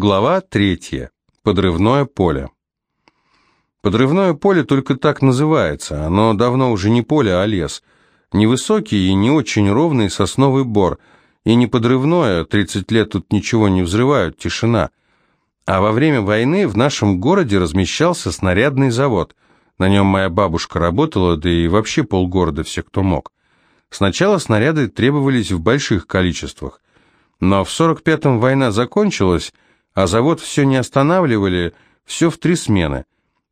Глава третья. Подрывное поле. Подрывное поле только так называется. Оно давно уже не поле, а лес. Невысокий и не очень ровный сосновый бор. И не подрывное, 30 лет тут ничего не взрывают, тишина. А во время войны в нашем городе размещался снарядный завод. На нем моя бабушка работала, да и вообще полгорода все, кто мог. Сначала снаряды требовались в больших количествах. Но в 45-м война закончилась, а завод все не останавливали, все в три смены.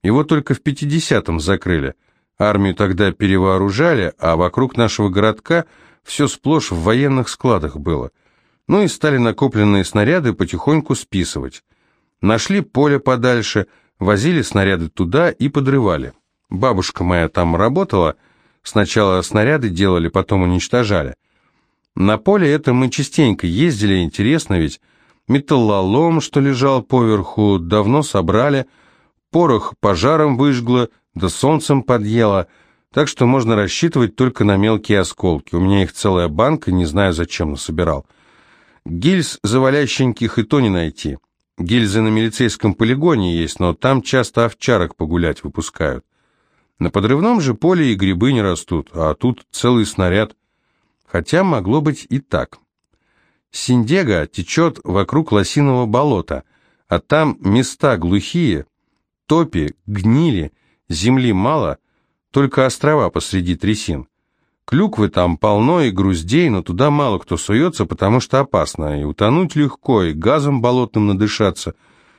Его только в 50-м закрыли. Армию тогда перевооружали, а вокруг нашего городка все сплошь в военных складах было. Ну и стали накопленные снаряды потихоньку списывать. Нашли поле подальше, возили снаряды туда и подрывали. Бабушка моя там работала, сначала снаряды делали, потом уничтожали. На поле это мы частенько ездили, интересно ведь, металлолом, что лежал поверху, давно собрали, порох пожаром выжгло, да солнцем подъело, так что можно рассчитывать только на мелкие осколки. У меня их целая банка, не знаю, зачем насобирал. Гильз завалященьких и то не найти. Гильзы на милицейском полигоне есть, но там часто овчарок погулять выпускают. На подрывном же поле и грибы не растут, а тут целый снаряд. Хотя могло быть и так. Синдега течет вокруг лосиного болота, а там места глухие, топи, гнили, земли мало, только острова посреди трясин. Клюквы там полно и груздей, но туда мало кто суется, потому что опасно, и утонуть легко, и газом болотным надышаться,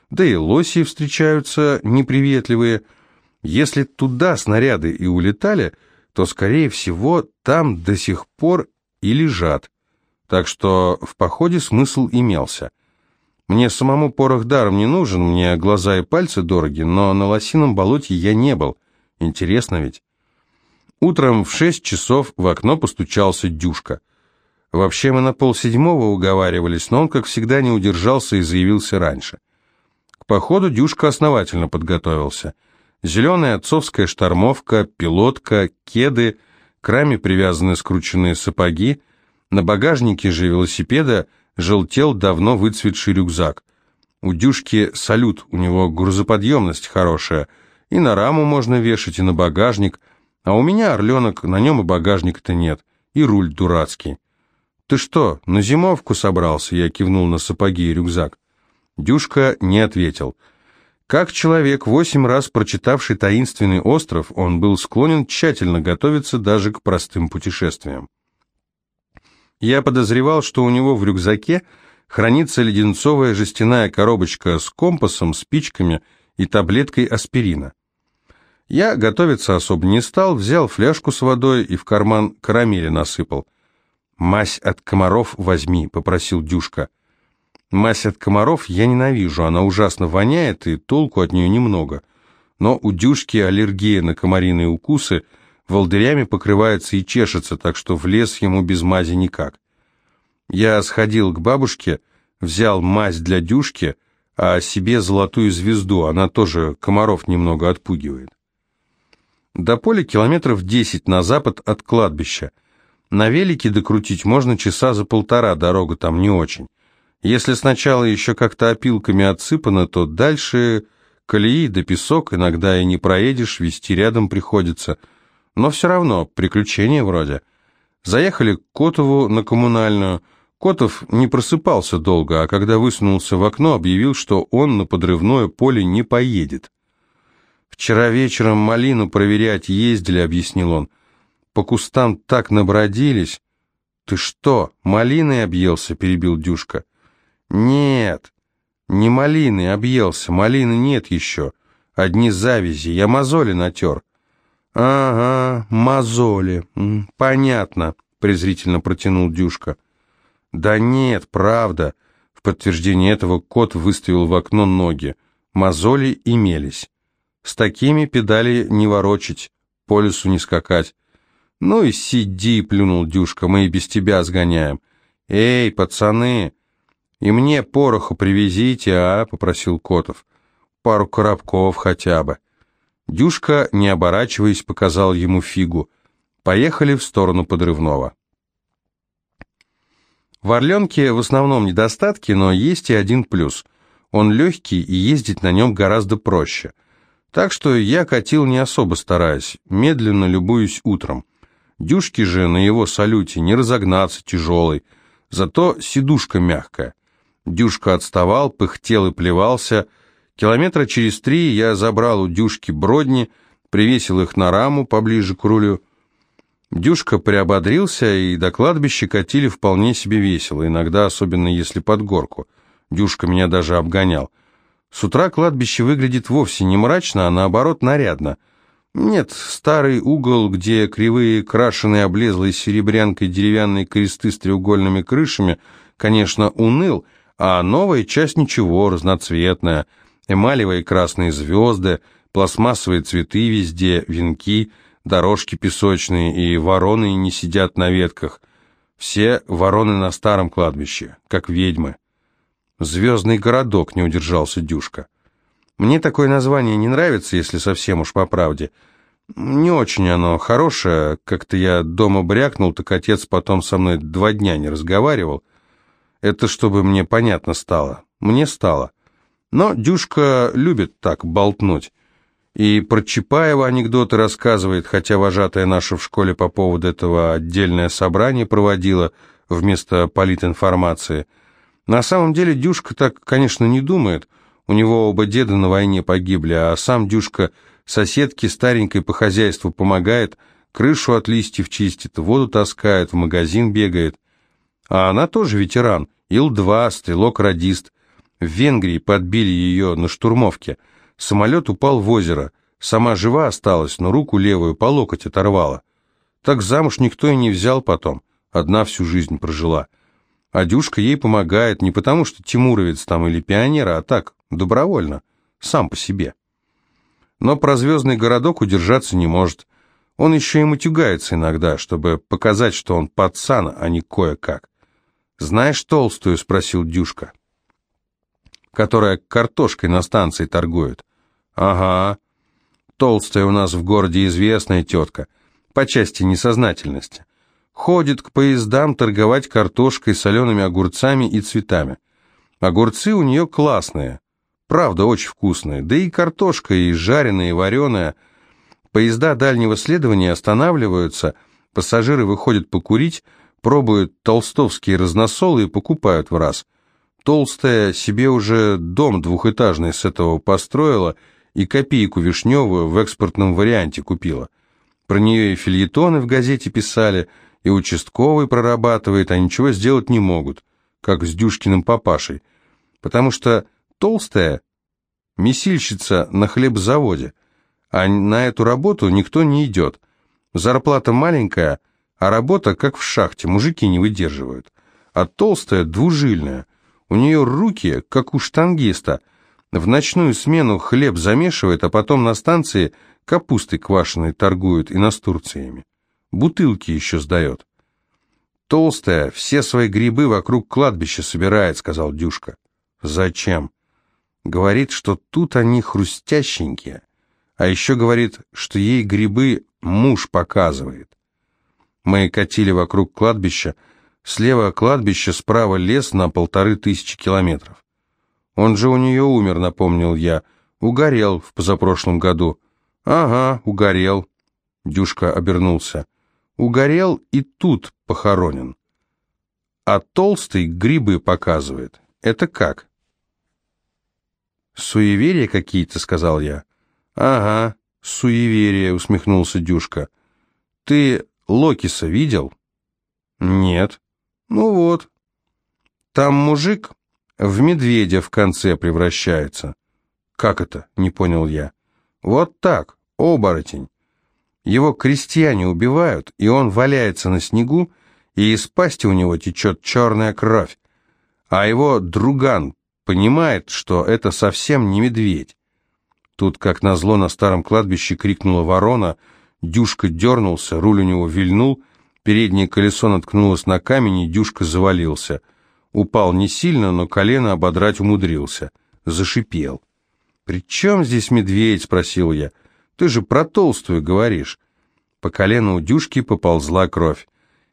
да и лоси встречаются неприветливые. Если туда снаряды и улетали, то, скорее всего, там до сих пор и лежат так что в походе смысл имелся. Мне самому порох даром не нужен, мне глаза и пальцы дороги, но на лосином болоте я не был. Интересно ведь. Утром в шесть часов в окно постучался Дюшка. Вообще мы на полседьмого уговаривались, но он, как всегда, не удержался и заявился раньше. К походу Дюшка основательно подготовился. Зеленая отцовская штормовка, пилотка, кеды, к раме привязаны скрученные сапоги, на багажнике же велосипеда желтел давно выцветший рюкзак. У Дюшки салют, у него грузоподъемность хорошая, и на раму можно вешать, и на багажник, а у меня орленок, на нем и багажника-то нет, и руль дурацкий. «Ты что, на зимовку собрался?» Я кивнул на сапоги и рюкзак. Дюшка не ответил. Как человек, восемь раз прочитавший «Таинственный остров», он был склонен тщательно готовиться даже к простым путешествиям. Я подозревал, что у него в рюкзаке хранится леденцовая жестяная коробочка с компасом, спичками и таблеткой аспирина. Я готовиться особо не стал, взял фляжку с водой и в карман карамели насыпал. «Мазь от комаров возьми», — попросил Дюшка. «Мазь от комаров я ненавижу, она ужасно воняет, и толку от нее немного. Но у Дюшки аллергия на комариные укусы — волдырями покрывается и чешется, так что в лес ему без мази никак. Я сходил к бабушке, взял мазь для дюшки, а себе золотую звезду, она тоже комаров немного отпугивает. До поля километров десять на запад от кладбища. На велике докрутить можно часа за полтора, дорога там не очень. Если сначала еще как-то опилками отсыпано, то дальше колеи да песок, иногда и не проедешь, вести рядом приходится – но все равно, приключение вроде. Заехали к Котову на коммунальную. Котов не просыпался долго, а когда высунулся в окно, объявил, что он на подрывное поле не поедет. «Вчера вечером малину проверять ездили», — объяснил он. «По кустам так набродились». «Ты что, малиной объелся?» — перебил Дюшка. «Нет, не малиной объелся, малины нет еще. Одни завязи, я мозоли натер». «Ага, мозоли. Понятно», — презрительно протянул Дюшка. «Да нет, правда». В подтверждение этого кот выставил в окно ноги. Мозоли имелись. С такими педали не ворочить, по лесу не скакать. «Ну и сиди», — плюнул Дюшка, — «мы и без тебя сгоняем». «Эй, пацаны, и мне пороху привезите, а?» — попросил Котов. «Пару коробков хотя бы». Дюшка, не оборачиваясь, показал ему фигу. Поехали в сторону подрывного. В Орленке в основном недостатки, но есть и один плюс. Он легкий и ездить на нем гораздо проще. Так что я катил не особо стараясь, медленно любуюсь утром. Дюшки же на его салюте не разогнаться тяжелый, зато сидушка мягкая. Дюшка отставал, пыхтел и плевался. Километра через три я забрал у Дюшки бродни, привесил их на раму поближе к рулю. Дюшка приободрился, и до кладбища катили вполне себе весело, иногда особенно если под горку. Дюшка меня даже обгонял. С утра кладбище выглядит вовсе не мрачно, а наоборот нарядно. Нет, старый угол, где кривые, крашеные, облезлые серебрянкой деревянные кресты с треугольными крышами, конечно, уныл, а новая часть ничего, разноцветная. Эмалевые красные звезды, пластмассовые цветы везде, венки, дорожки песочные, и вороны не сидят на ветках. Все вороны на старом кладбище, как ведьмы. «Звездный городок», — не удержался Дюшка. «Мне такое название не нравится, если совсем уж по правде. Не очень оно хорошее. Как-то я дома брякнул, так отец потом со мной два дня не разговаривал. Это чтобы мне понятно стало. Мне стало. Но Дюшка любит так болтнуть. И про Чапаева анекдоты рассказывает, хотя вожатая наша в школе по поводу этого отдельное собрание проводила вместо политинформации — на самом деле Дюшка так, конечно, не думает. У него оба деда на войне погибли, а сам Дюшка соседке старенькой по хозяйству помогает, крышу от листьев чистит, воду таскает, в магазин бегает. А она тоже ветеран, Ил-2, стрелок-радист. В Венгрии подбили ее на штурмовке. Самолет упал в озеро. Сама жива осталась, но руку левую по локоть оторвала. Так замуж никто и не взял потом. Одна всю жизнь прожила. А Дюшка ей помогает не потому, что тимуровец там или пионер, а так, добровольно, сам по себе. Но про звездный городок удержаться не может. Он еще и матюгается иногда, чтобы показать, что он пацан, а не кое-как. «Знаешь толстую?» — спросил Дюшка. «Которая картошкой на станции торгует». «Ага. Толстая у нас в городе известная тетка, по части несознательности. Ходит к поездам торговать картошкой, солеными огурцами и цветами. Огурцы у нее классные, правда, очень вкусные, да и картошка, и жареная, и вареная. Поезда дальнего следования останавливаются, пассажиры выходят покурить, пробуют толстовские разносолы и покупают в раз. Толстая себе уже дом двухэтажный с этого построила и копейку вишневую в экспортном варианте купила. Про нее и фильетоны в газете писали – и участковый прорабатывает, а ничего сделать не могут, как с Дюшкиным папашей, потому что толстая месильщица на хлебзаводе, а на эту работу никто не идет. Зарплата маленькая, а работа как в шахте, мужики не выдерживают. А толстая двужильная, у нее руки, как у штангиста, в ночную смену хлеб замешивает, а потом на станции капустой квашеной торгуют и настурциями. Бутылки еще сдает. Толстая все свои грибы вокруг кладбища собирает, сказал Дюшка. Зачем? Говорит, что тут они хрустященькие. А еще говорит, что ей грибы муж показывает. Мы катили вокруг кладбища. Слева кладбище, справа лес на полторы тысячи километров. Он же у нее умер, напомнил я. Угорел в позапрошлом году. Ага, угорел. Дюшка обернулся. Угорел и тут похоронен. А толстый грибы показывает. Это как? Суеверия какие-то, сказал я. Ага, суеверия, усмехнулся Дюшка. Ты Локиса видел? Нет. Ну вот. Там мужик в медведя в конце превращается. Как это? Не понял я. Вот так, оборотень. Его крестьяне убивают, и он валяется на снегу, и из пасти у него течет черная кровь. А его друган понимает, что это совсем не медведь. Тут, как назло, на старом кладбище крикнула ворона, Дюшка дернулся, руль у него вильнул, переднее колесо наткнулось на камень, и Дюшка завалился. Упал не сильно, но колено ободрать умудрился. Зашипел. «При чем здесь медведь?» — спросил я. Ты же про толстую говоришь. По колену у Дюшки поползла кровь.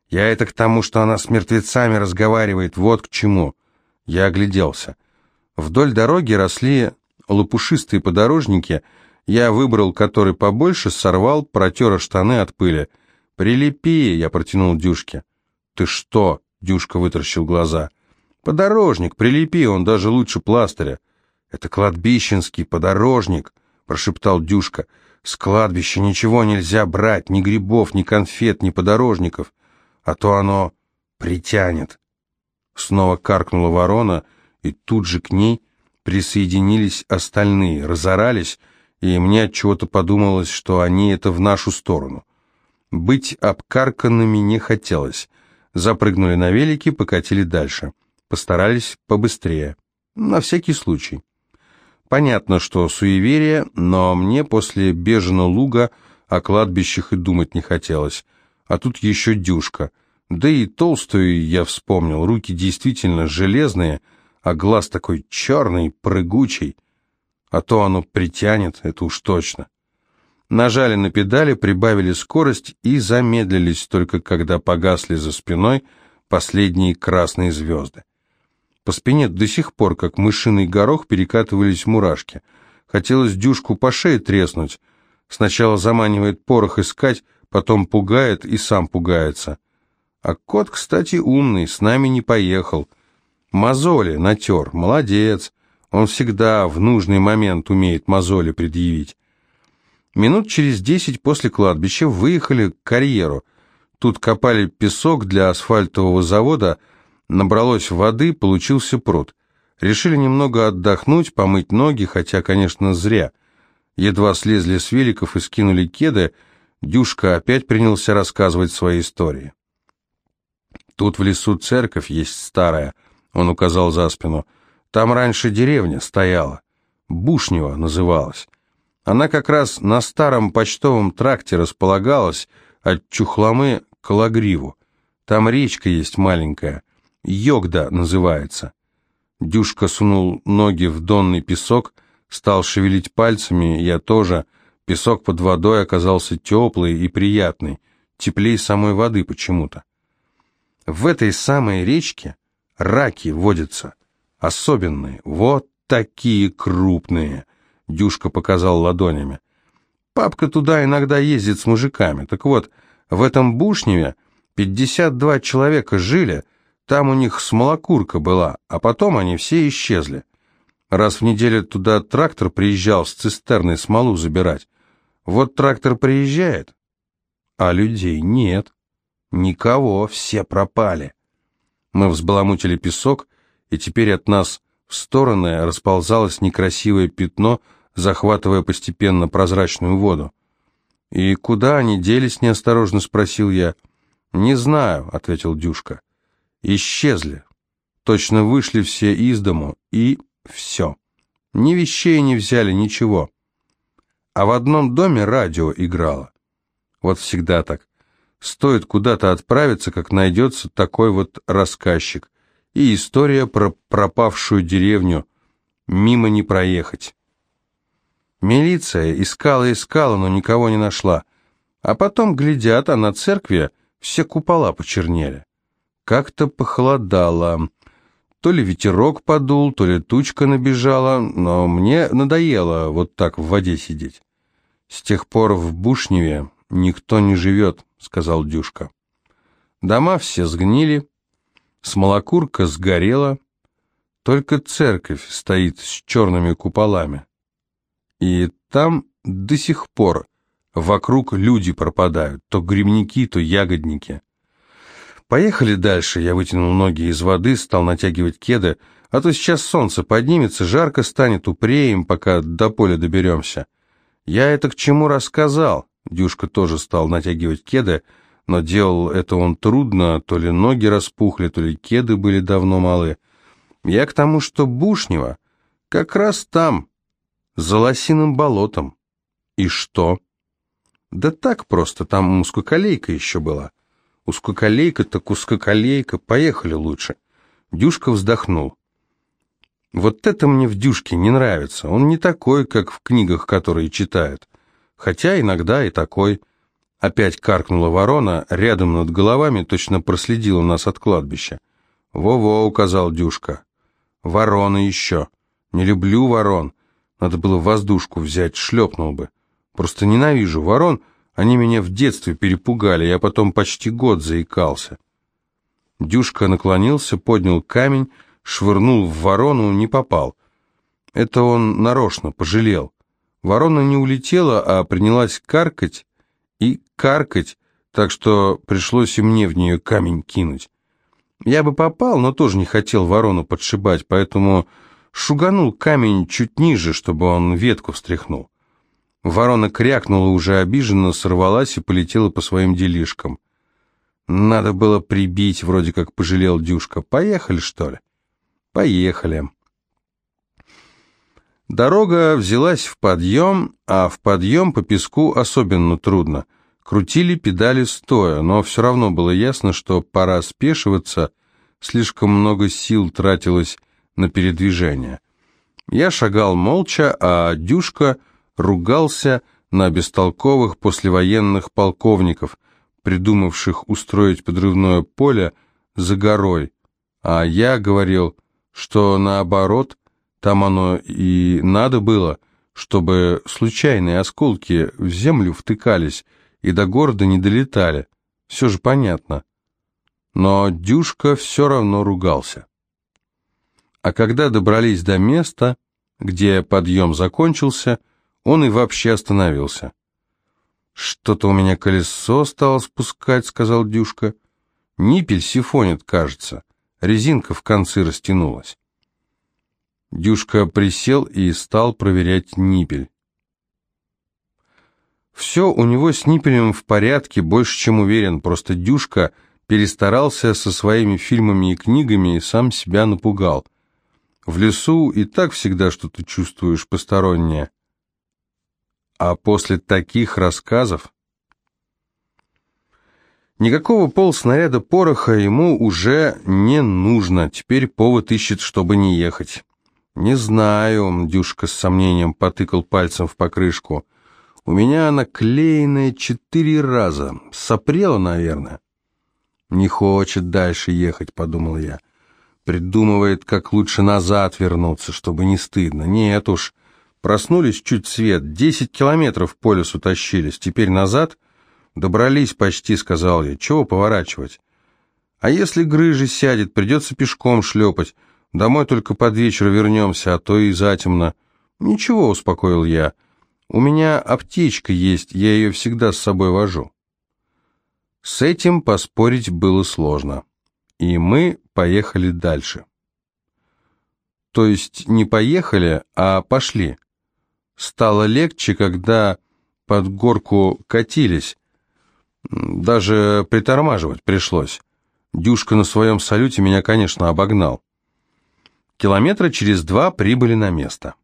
Я это к тому, что она с мертвецами разговаривает, вот к чему. Я огляделся. Вдоль дороги росли лопушистые подорожники, я выбрал который побольше, сорвал, протер штаны от пыли. «Прилепи!» — я протянул Дюшке. «Ты что?» — Дюшка вытаращил глаза. «Подорожник, прилепи, он даже лучше пластыря». «Это кладбищенский подорожник», — прошептал Дюшка. «С кладбища ничего нельзя брать, ни грибов, ни конфет, ни подорожников, а то оно притянет». Снова каркнула ворона, и тут же к ней присоединились остальные, разорались, и мне от чего-то подумалось, что они это в нашу сторону. Быть обкарканными не хотелось. Запрыгнули на велики, покатили дальше. Постарались побыстрее. На всякий случай. Понятно, что суеверие, но мне после бежена луга о кладбищах и думать не хотелось. А тут еще дюшка. Да и толстую я вспомнил, руки действительно железные, а глаз такой черный, прыгучий. А то оно притянет, это уж точно. Нажали на педали, прибавили скорость и замедлились, только когда погасли за спиной последние красные звезды. По спине до сих пор, как мышиный горох, перекатывались мурашки. Хотелось дюшку по шее треснуть. Сначала заманивает порох искать, потом пугает и сам пугается. А кот, кстати, умный, с нами не поехал. Мозоли натер, молодец. Он всегда в нужный момент умеет мозоли предъявить. Минут через десять после кладбища выехали к карьеру. Тут копали песок для асфальтового завода, набралось воды, получился пруд. Решили немного отдохнуть, помыть ноги, хотя, конечно, зря. Едва слезли с великов и скинули кеды, Дюшка опять принялся рассказывать свои истории. Тут в лесу церковь есть старая, он указал за спину. Там раньше деревня стояла. Бушнева называлась. Она как раз на старом почтовом тракте располагалась от Чухломы к Лагриву. Там речка есть маленькая, Йогда называется. Дюшка сунул ноги в донный песок, стал шевелить пальцами, я тоже. Песок под водой оказался теплый и приятный, теплее самой воды почему-то. В этой самой речке раки водятся, особенные, вот такие крупные – Дюшка показал ладонями. Папка туда иногда ездит с мужиками. Так вот, в этом Бушневе 52 человека жили, там у них смолокурка была, а потом они все исчезли. Раз в неделю туда трактор приезжал с цистерной смолу забирать. Вот трактор приезжает, а людей нет. Никого, все пропали. Мы взбаламутили песок, и теперь от нас в стороны расползалось некрасивое пятно, захватывая постепенно прозрачную воду. «И куда они делись?» — неосторожно спросил я. «Не знаю», — ответил Дюшка. «Исчезли. Точно вышли все из дому, и все. Ни вещей не взяли, ничего. А в одном доме радио играло. Вот всегда так. Стоит куда-то отправиться, как найдется такой вот рассказчик и история про пропавшую деревню. Мимо не проехать. Милиция искала-искала, но никого не нашла. А потом глядят, а на церкви все купола почернели. Как-то похолодало. То ли ветерок подул, то ли тучка набежала, но мне надоело вот так в воде сидеть. С тех пор в Бушневе никто не живет, сказал Дюшка. Дома все сгнили, Смолокурка сгорела, только церковь стоит с черными куполами. И там до сих пор вокруг люди пропадают, то грибники, то ягодники. Поехали дальше, я вытянул ноги из воды, стал натягивать кеды, а то сейчас солнце поднимется, жарко станет, упреем, пока до поля доберемся. Я это к чему рассказал? Дюшка тоже стал натягивать кеды, но делал это он трудно, то ли ноги распухли, то ли кеды были давно малы. Я к тому, что Бушнева как раз там, за лосиным болотом. И что? Да так просто, там узкоколейка еще была. Узкоколейка так узкоколейка, поехали лучше. Дюшка вздохнул. Вот это мне в Дюшке не нравится. Он не такой, как в книгах, которые читают. Хотя иногда и такой. Опять каркнула ворона, рядом над головами точно проследила нас от кладбища. «Во-во», — указал Дюшка. «Ворона еще. Не люблю ворон. Надо было воздушку взять, шлепнул бы. Просто ненавижу ворон, они меня в детстве перепугали, я потом почти год заикался. Дюшка наклонился, поднял камень, швырнул в ворону, не попал. Это он нарочно пожалел. Ворона не улетела, а принялась каркать и каркать, так что пришлось и мне в нее камень кинуть. Я бы попал, но тоже не хотел ворону подшибать, поэтому шуганул камень чуть ниже, чтобы он ветку встряхнул. Ворона крякнула уже обиженно, сорвалась и полетела по своим делишкам. Надо было прибить, вроде как пожалел Дюшка. Поехали, что ли? Поехали. Дорога взялась в подъем, а в подъем по песку особенно трудно. Крутили педали стоя, но все равно было ясно, что пора спешиваться, слишком много сил тратилось на передвижение. Я шагал молча, а Дюшка ругался на бестолковых послевоенных полковников, придумавших устроить подрывное поле за горой, а я говорил, что наоборот, там оно и надо было, чтобы случайные осколки в землю втыкались и до города не долетали. Все же понятно. Но Дюшка все равно ругался. А когда добрались до места, где подъем закончился, он и вообще остановился. «Что-то у меня колесо стало спускать», — сказал Дюшка. «Ниппель сифонит, кажется. Резинка в конце растянулась». Дюшка присел и стал проверять ниппель. Все у него с ниппелем в порядке, больше чем уверен, просто Дюшка перестарался со своими фильмами и книгами и сам себя напугал. В лесу и так всегда что-то чувствуешь постороннее. А после таких рассказов... Никакого полснаряда пороха ему уже не нужно, теперь повод ищет, чтобы не ехать. «Не знаю», — Дюшка с сомнением потыкал пальцем в покрышку. «У меня она клеенная четыре раза. Сопрела, наверное». «Не хочет дальше ехать», — подумал я. «Придумывает, как лучше назад вернуться, чтобы не стыдно. Нет уж, Проснулись чуть свет, десять километров по лесу тащились, теперь назад? Добрались почти, сказал я. Чего поворачивать? А если грыжи сядет, придется пешком шлепать. Домой только под вечер вернемся, а то и затемно. Ничего, успокоил я. У меня аптечка есть, я ее всегда с собой вожу. С этим поспорить было сложно. И мы поехали дальше. То есть не поехали, а пошли. Стало легче, когда под горку катились. Даже притормаживать пришлось. Дюшка на своем салюте меня, конечно, обогнал. Километра через два прибыли на место.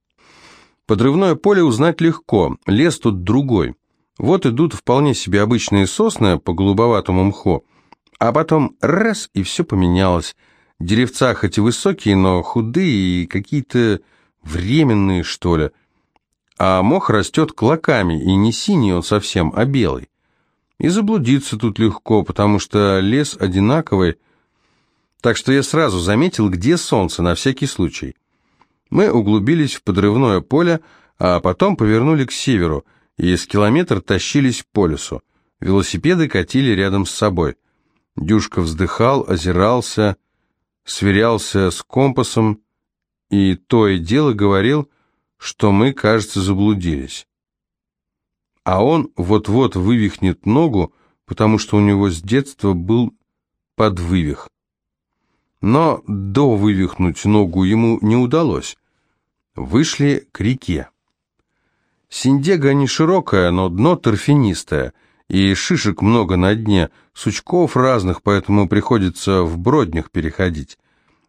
Подрывное поле узнать легко, лес тут другой. Вот идут вполне себе обычные сосны по голубоватому мху, а потом раз, и все поменялось. Деревца хоть и высокие, но худые и какие-то временные, что ли а мох растет клоками, и не синий он совсем, а белый. И заблудиться тут легко, потому что лес одинаковый, так что я сразу заметил, где солнце, на всякий случай. Мы углубились в подрывное поле, а потом повернули к северу, и с километр тащились по лесу. Велосипеды катили рядом с собой. Дюшка вздыхал, озирался, сверялся с компасом, и то и дело говорил, что мы, кажется, заблудились. А он вот-вот вывихнет ногу, потому что у него с детства был подвывих. Но до вывихнуть ногу ему не удалось. Вышли к реке. Синдега не широкая, но дно торфянистое, и шишек много на дне, сучков разных, поэтому приходится в броднях переходить.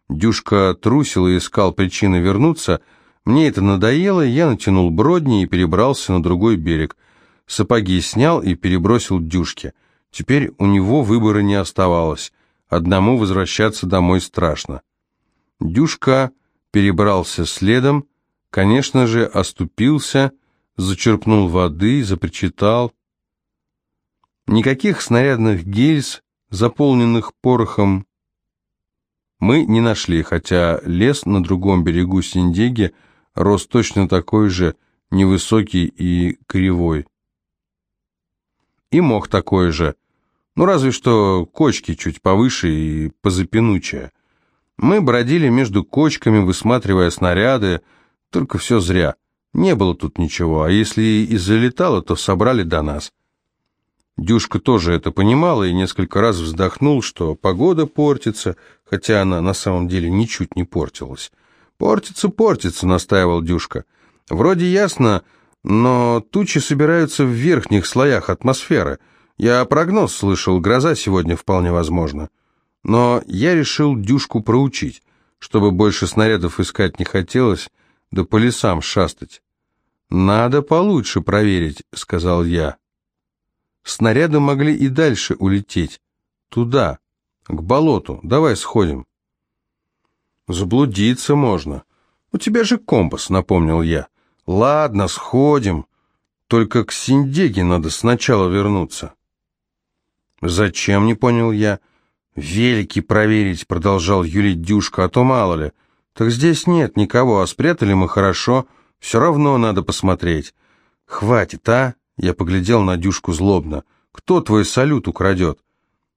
Дюшка трусил и искал причины вернуться, мне это надоело, я натянул бродни и перебрался на другой берег. Сапоги снял и перебросил дюшке. Теперь у него выбора не оставалось. Одному возвращаться домой страшно. Дюшка перебрался следом, конечно же, оступился, зачерпнул воды, запричитал. Никаких снарядных гильз, заполненных порохом, мы не нашли, хотя лес на другом берегу Синдеги рост точно такой же, невысокий и кривой. И мох такой же, ну разве что кочки чуть повыше и позапинучее. Мы бродили между кочками, высматривая снаряды, только все зря. Не было тут ничего, а если и залетало, то собрали до нас. Дюшка тоже это понимала и несколько раз вздохнул, что погода портится, хотя она на самом деле ничуть не портилась. «Портится, портится», — настаивал Дюшка. «Вроде ясно, но тучи собираются в верхних слоях атмосферы. Я прогноз слышал, гроза сегодня вполне возможна. Но я решил Дюшку проучить, чтобы больше снарядов искать не хотелось, да по лесам шастать. «Надо получше проверить», — сказал я. Снаряды могли и дальше улететь. Туда, к болоту. Давай сходим. Заблудиться можно. У тебя же компас, напомнил я. Ладно, сходим. Только к Синдеге надо сначала вернуться. Зачем, не понял я. Велики проверить, продолжал юлить Дюшка, а то мало ли. Так здесь нет никого, а спрятали мы хорошо. Все равно надо посмотреть. Хватит, а? Я поглядел на Дюшку злобно. «Кто твой салют украдет?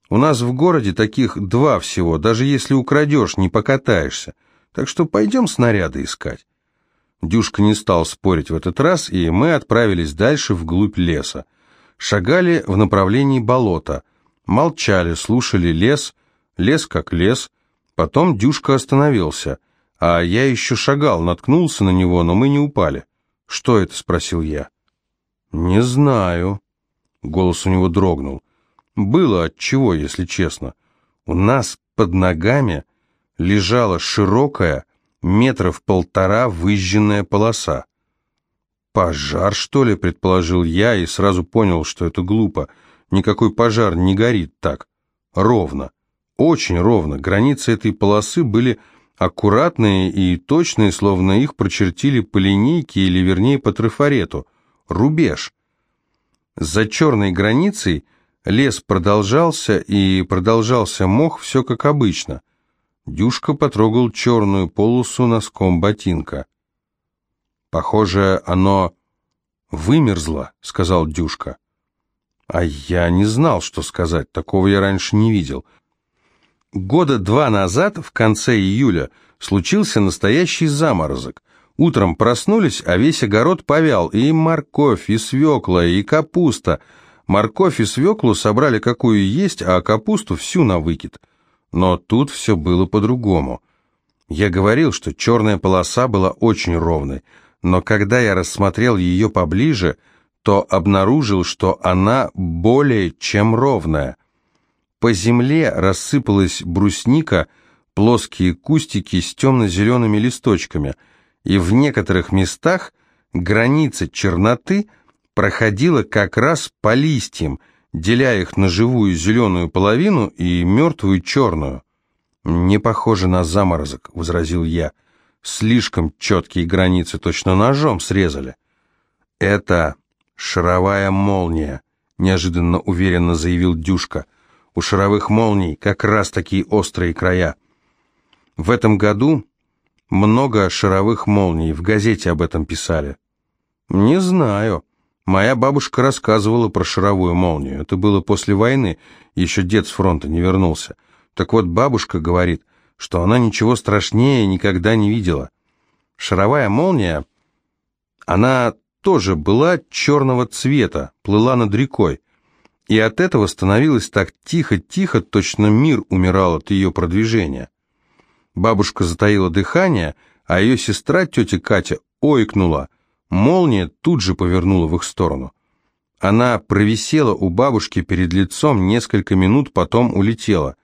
У нас в городе таких два всего, даже если украдешь, не покатаешься. Так что пойдем снаряды искать». Дюшка не стал спорить в этот раз, и мы отправились дальше вглубь леса. Шагали в направлении болота. Молчали, слушали лес, лес как лес. Потом Дюшка остановился, а я еще шагал, наткнулся на него, но мы не упали. «Что это?» — спросил я. «Не знаю». Голос у него дрогнул. «Было от чего, если честно. У нас под ногами лежала широкая, метров полтора выжженная полоса. «Пожар, что ли?» — предположил я и сразу понял, что это глупо. Никакой пожар не горит так. Ровно. Очень ровно. Границы этой полосы были аккуратные и точные, словно их прочертили по линейке или, вернее, по трафарету рубеж. За черной границей лес продолжался, и продолжался мох все как обычно. Дюшка потрогал черную полосу носком ботинка. «Похоже, оно вымерзло», — сказал Дюшка. А я не знал, что сказать, такого я раньше не видел. Года два назад, в конце июля, случился настоящий заморозок. Утром проснулись, а весь огород повял, и морковь, и свекла, и капуста. Морковь и свеклу собрали какую есть, а капусту всю на выкид. Но тут все было по-другому. Я говорил, что черная полоса была очень ровной, но когда я рассмотрел ее поближе, то обнаружил, что она более чем ровная. По земле рассыпалась брусника, плоские кустики с темно-зелеными листочками – и в некоторых местах граница черноты проходила как раз по листьям, деля их на живую зеленую половину и мертвую черную. «Не похоже на заморозок», — возразил я. «Слишком четкие границы точно ножом срезали». «Это шаровая молния», — неожиданно уверенно заявил Дюшка. «У шаровых молний как раз такие острые края. В этом году много шаровых молний, в газете об этом писали. Не знаю. Моя бабушка рассказывала про шаровую молнию. Это было после войны, еще дед с фронта не вернулся. Так вот, бабушка говорит, что она ничего страшнее никогда не видела. Шаровая молния, она тоже была черного цвета, плыла над рекой. И от этого становилось так тихо-тихо, точно мир умирал от ее продвижения. Бабушка затаила дыхание, а ее сестра, тетя Катя, ойкнула. Молния тут же повернула в их сторону. Она провисела у бабушки перед лицом несколько минут, потом улетела.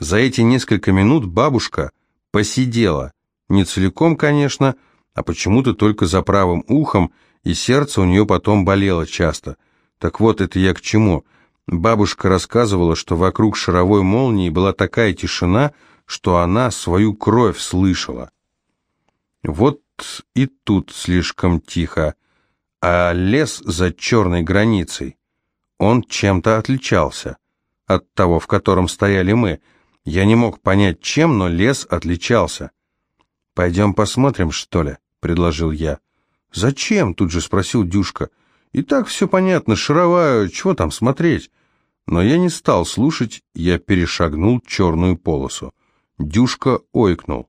За эти несколько минут бабушка посидела. Не целиком, конечно, а почему-то только за правым ухом, и сердце у нее потом болело часто. Так вот, это я к чему. Бабушка рассказывала, что вокруг шаровой молнии была такая тишина, что она свою кровь слышала. Вот и тут слишком тихо, а лес за черной границей, он чем-то отличался от того, в котором стояли мы. Я не мог понять, чем, но лес отличался. «Пойдем посмотрим, что ли?» предложил я. «Зачем?» — тут же спросил Дюшка. «И так все понятно, шаровая, чего там смотреть?» Но я не стал слушать, я перешагнул черную полосу. Дюшка ойкнул.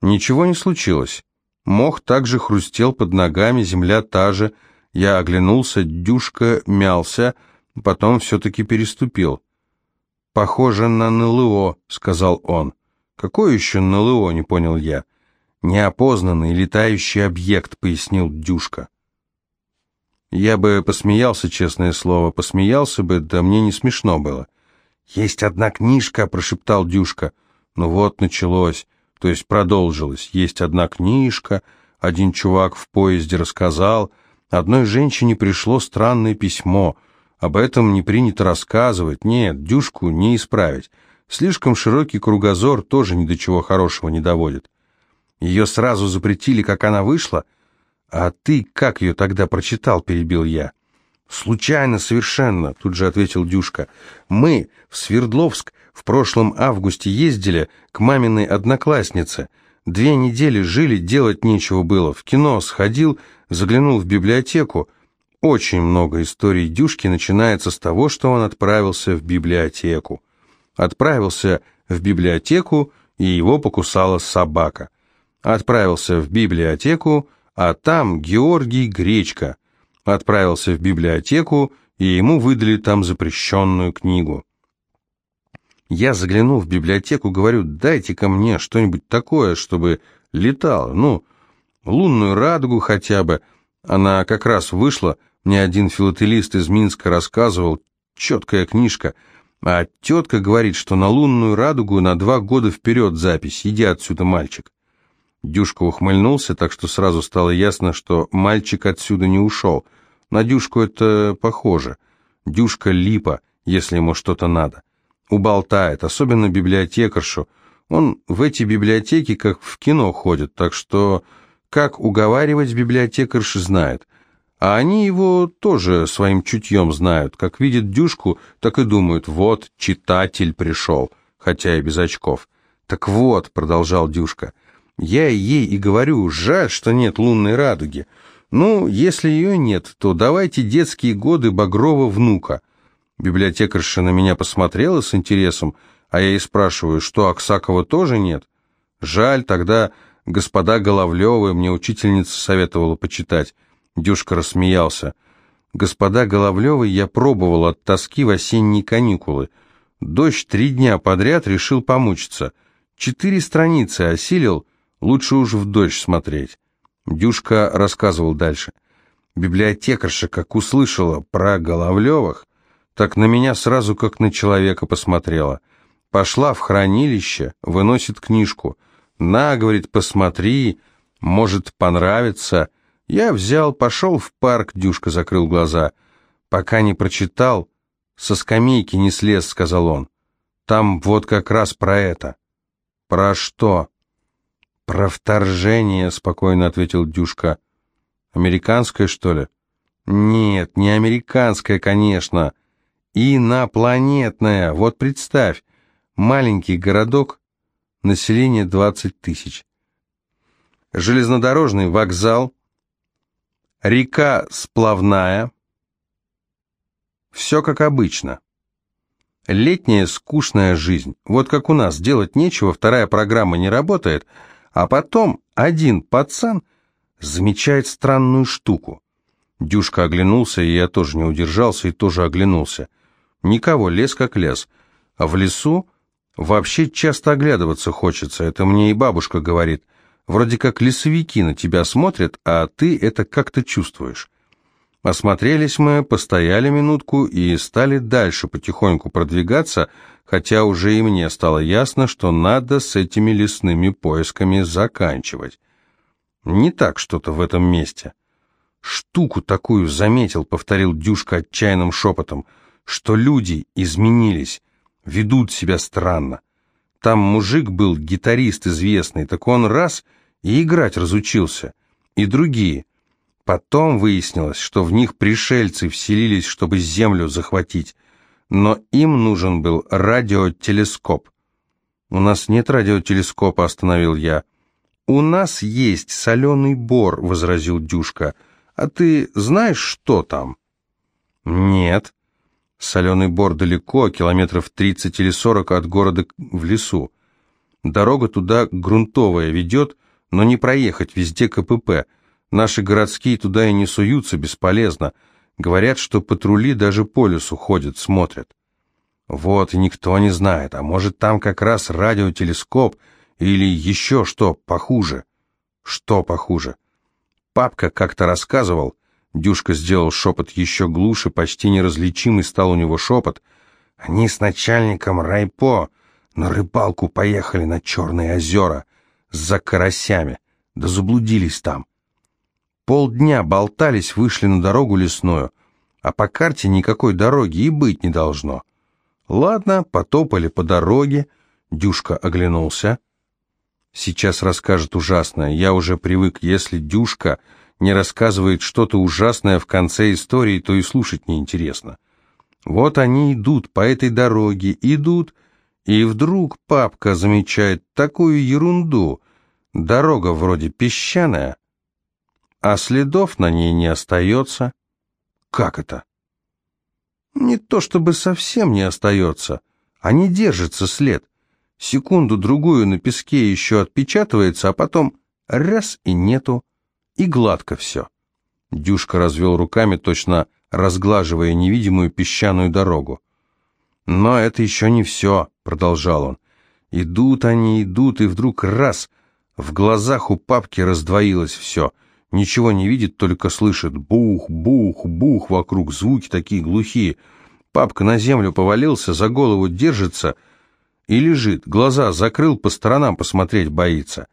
Ничего не случилось. Мох также хрустел под ногами, земля та же. Я оглянулся, Дюшка мялся, потом все-таки переступил. «Похоже на НЛО», — сказал он. «Какое еще НЛО?» — не понял я. «Неопознанный летающий объект», — пояснил Дюшка. Я бы посмеялся, честное слово, посмеялся бы, да мне не смешно было. «Есть одна книжка», — прошептал Дюшка. Ну вот, началось, то есть продолжилось. Есть одна книжка, один чувак в поезде рассказал. Одной женщине пришло странное письмо. Об этом не принято рассказывать. Нет, Дюшку не исправить. Слишком широкий кругозор тоже ни до чего хорошего не доводит. Ее сразу запретили, как она вышла, «А ты как ее тогда прочитал?» – перебил я. «Случайно совершенно», – тут же ответил Дюшка. «Мы в Свердловск в прошлом августе ездили к маминой однокласснице. Две недели жили, делать нечего было. В кино сходил, заглянул в библиотеку. Очень много историй Дюшки начинается с того, что он отправился в библиотеку. Отправился в библиотеку, и его покусала собака. Отправился в библиотеку, а там Георгий Гречка отправился в библиотеку, и ему выдали там запрещенную книгу. Я заглянул в библиотеку, говорю, дайте-ка мне что-нибудь такое, чтобы летало, ну, лунную радугу хотя бы. Она как раз вышла, мне один филателист из Минска рассказывал, четкая книжка, а тетка говорит, что на лунную радугу на два года вперед запись, иди отсюда, мальчик. Дюшка ухмыльнулся, так что сразу стало ясно, что мальчик отсюда не ушел. На Дюшку это похоже. Дюшка липа, если ему что-то надо. Уболтает, особенно библиотекаршу. Он в эти библиотеки как в кино ходит, так что как уговаривать библиотекарши знает. А они его тоже своим чутьем знают. Как видят Дюшку, так и думают, вот, читатель пришел, хотя и без очков. «Так вот», — продолжал Дюшка, — я ей и говорю, жаль, что нет лунной радуги. Ну, если ее нет, то давайте детские годы Багрова внука. Библиотекарша на меня посмотрела с интересом, а я ей спрашиваю, что Аксакова тоже нет? Жаль, тогда господа Головлевы мне учительница советовала почитать. Дюшка рассмеялся. Господа Головлевы я пробовал от тоски в осенние каникулы. Дождь три дня подряд решил помучиться. Четыре страницы осилил, Лучше уж в дождь смотреть. Дюшка рассказывал дальше. Библиотекарша, как услышала про Головлевых, так на меня сразу как на человека посмотрела. Пошла в хранилище, выносит книжку. «На, — говорит, — посмотри, может, понравится». Я взял, пошел в парк, Дюшка закрыл глаза. Пока не прочитал, со скамейки не слез, сказал он. Там вот как раз про это. Про что? «Про вторжение», — спокойно ответил Дюшка. «Американское, что ли?» «Нет, не американское, конечно. Инопланетное. Вот представь, маленький городок, население 20 тысяч. Железнодорожный вокзал, река сплавная. Все как обычно. Летняя скучная жизнь. Вот как у нас, делать нечего, вторая программа не работает — а потом один пацан замечает странную штуку. Дюшка оглянулся, и я тоже не удержался и тоже оглянулся. Никого, лес как лес. А в лесу вообще часто оглядываться хочется, это мне и бабушка говорит. Вроде как лесовики на тебя смотрят, а ты это как-то чувствуешь. Осмотрелись мы, постояли минутку и стали дальше потихоньку продвигаться, хотя уже и мне стало ясно, что надо с этими лесными поисками заканчивать. Не так что-то в этом месте. Штуку такую заметил, повторил Дюшка отчаянным шепотом, что люди изменились, ведут себя странно. Там мужик был, гитарист известный, так он раз и играть разучился. И другие – Потом выяснилось, что в них пришельцы вселились, чтобы землю захватить, но им нужен был радиотелескоп. «У нас нет радиотелескопа», — остановил я. «У нас есть соленый бор», — возразил Дюшка. «А ты знаешь, что там?» «Нет». Соленый бор далеко, километров тридцать или сорок от города в лесу. Дорога туда грунтовая ведет, но не проехать, везде КПП. Наши городские туда и не суются, бесполезно. Говорят, что патрули даже по лесу ходят, смотрят. Вот, никто не знает, а может там как раз радиотелескоп или еще что похуже. Что похуже? Папка как-то рассказывал, Дюшка сделал шепот еще глуше, почти неразличимый стал у него шепот. Они с начальником райпо на рыбалку поехали на Черные озера за карасями, да заблудились там. Полдня болтались, вышли на дорогу лесную, а по карте никакой дороги и быть не должно. Ладно, потопали по дороге, Дюшка оглянулся. Сейчас расскажет ужасное, я уже привык, если Дюшка не рассказывает что-то ужасное в конце истории, то и слушать неинтересно. Вот они идут по этой дороге, идут, и вдруг папка замечает такую ерунду. Дорога вроде песчаная, а следов на ней не остается. Как это? Не то чтобы совсем не остается, а не держится след. Секунду-другую на песке еще отпечатывается, а потом раз и нету, и гладко все. Дюшка развел руками, точно разглаживая невидимую песчаную дорогу. «Но это еще не все», — продолжал он. «Идут они, идут, и вдруг раз — в глазах у папки раздвоилось все — Ничего не видит, только слышит бух, бух, бух вокруг, звуки такие глухие. Папка на землю повалился, за голову держится и лежит, глаза закрыл, по сторонам посмотреть боится.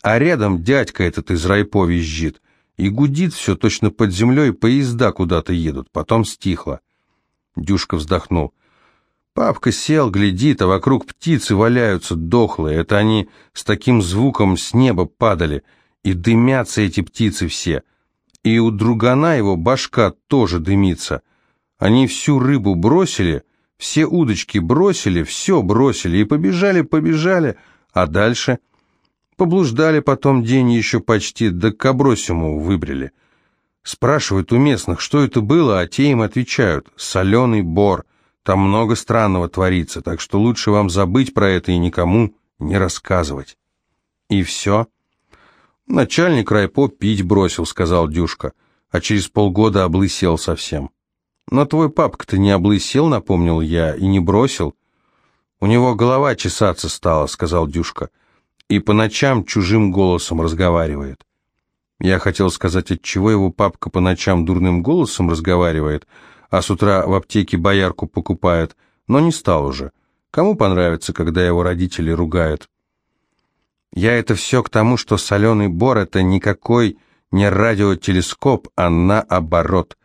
А рядом дядька этот из райпо визжит. И гудит все, точно под землей поезда куда-то едут, потом стихло. Дюшка вздохнул. Папка сел, глядит, а вокруг птицы валяются дохлые. Это они с таким звуком с неба падали — и дымятся эти птицы все. И у другана его башка тоже дымится. Они всю рыбу бросили, все удочки бросили, все бросили и побежали, побежали, а дальше... Поблуждали потом день еще почти, да к обросиму выбрали. Спрашивают у местных, что это было, а те им отвечают «соленый бор». Там много странного творится, так что лучше вам забыть про это и никому не рассказывать. И все. «Начальник райпо пить бросил», — сказал Дюшка, а через полгода облысел совсем. «Но твой папка-то не облысел», — напомнил я, — «и не бросил». «У него голова чесаться стала», — сказал Дюшка, — «и по ночам чужим голосом разговаривает». Я хотел сказать, от чего его папка по ночам дурным голосом разговаривает, а с утра в аптеке боярку покупает, но не стал уже. Кому понравится, когда его родители ругают? Я это все к тому, что соленый бор — это никакой не радиотелескоп, а наоборот.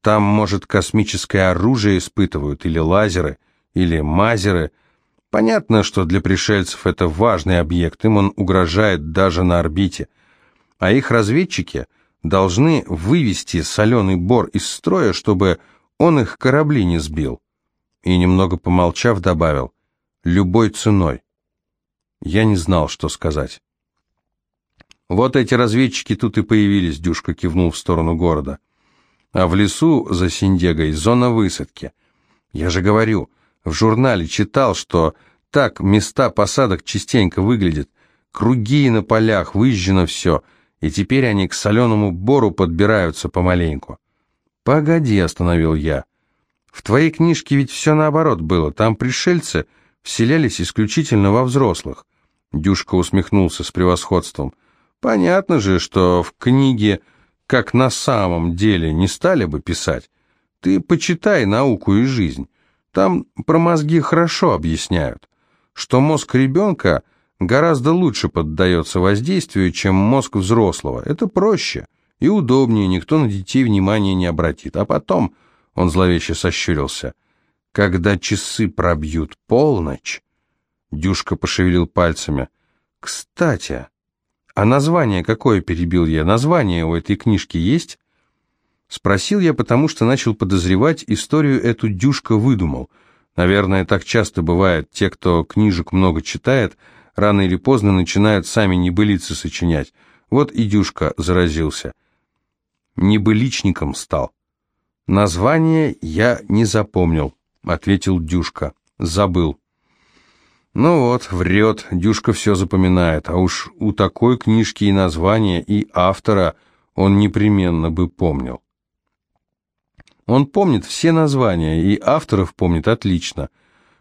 Там, может, космическое оружие испытывают, или лазеры, или мазеры. Понятно, что для пришельцев это важный объект, им он угрожает даже на орбите. А их разведчики должны вывести соленый бор из строя, чтобы он их корабли не сбил. И, немного помолчав, добавил, любой ценой. Я не знал, что сказать. «Вот эти разведчики тут и появились», — Дюшка кивнул в сторону города. «А в лесу за Синдегой зона высадки. Я же говорю, в журнале читал, что так места посадок частенько выглядят. Круги на полях, выжжено все, и теперь они к соленому бору подбираются помаленьку». «Погоди», — остановил я. «В твоей книжке ведь все наоборот было. Там пришельцы вселялись исключительно во взрослых. Дюшка усмехнулся с превосходством. Понятно же, что в книге «Как на самом деле» не стали бы писать. Ты почитай науку и жизнь. Там про мозги хорошо объясняют, что мозг ребенка гораздо лучше поддается воздействию, чем мозг взрослого. Это проще и удобнее, никто на детей внимания не обратит. А потом, он зловеще сощурился, когда часы пробьют полночь, Дюшка пошевелил пальцами. «Кстати, а название какое?» – перебил я. «Название у этой книжки есть?» Спросил я, потому что начал подозревать, историю эту Дюшка выдумал. Наверное, так часто бывает. Те, кто книжек много читает, рано или поздно начинают сами небылицы сочинять. Вот и Дюшка заразился. Небыличником стал. Название я не запомнил, ответил Дюшка. Забыл. Ну вот, врет, Дюшка все запоминает, а уж у такой книжки и название, и автора он непременно бы помнил. Он помнит все названия, и авторов помнит отлично.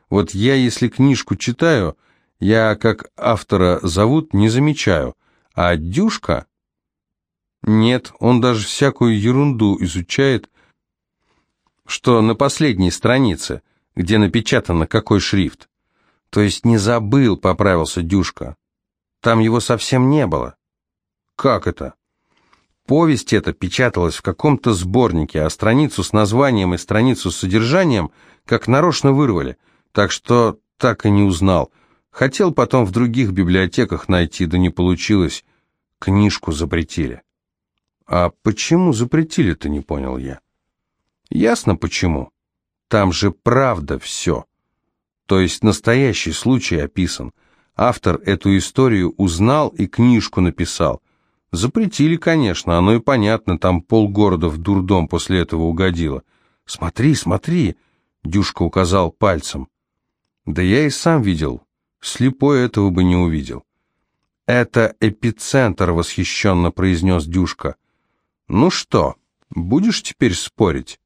Вот я, если книжку читаю, я, как автора зовут, не замечаю, а Дюшка... Нет, он даже всякую ерунду изучает, что на последней странице, где напечатано какой шрифт. То есть не забыл, поправился Дюшка. Там его совсем не было. Как это? Повесть эта печаталась в каком-то сборнике, а страницу с названием и страницу с содержанием как нарочно вырвали, так что так и не узнал. Хотел потом в других библиотеках найти, да не получилось. Книжку запретили. А почему запретили-то, не понял я. Ясно почему. Там же правда все. То есть настоящий случай описан. Автор эту историю узнал и книжку написал. Запретили, конечно, оно и понятно, там полгорода в дурдом после этого угодило. «Смотри, смотри!» — Дюшка указал пальцем. «Да я и сам видел. Слепой этого бы не увидел». «Это эпицентр», — восхищенно произнес Дюшка. «Ну что, будешь теперь спорить?»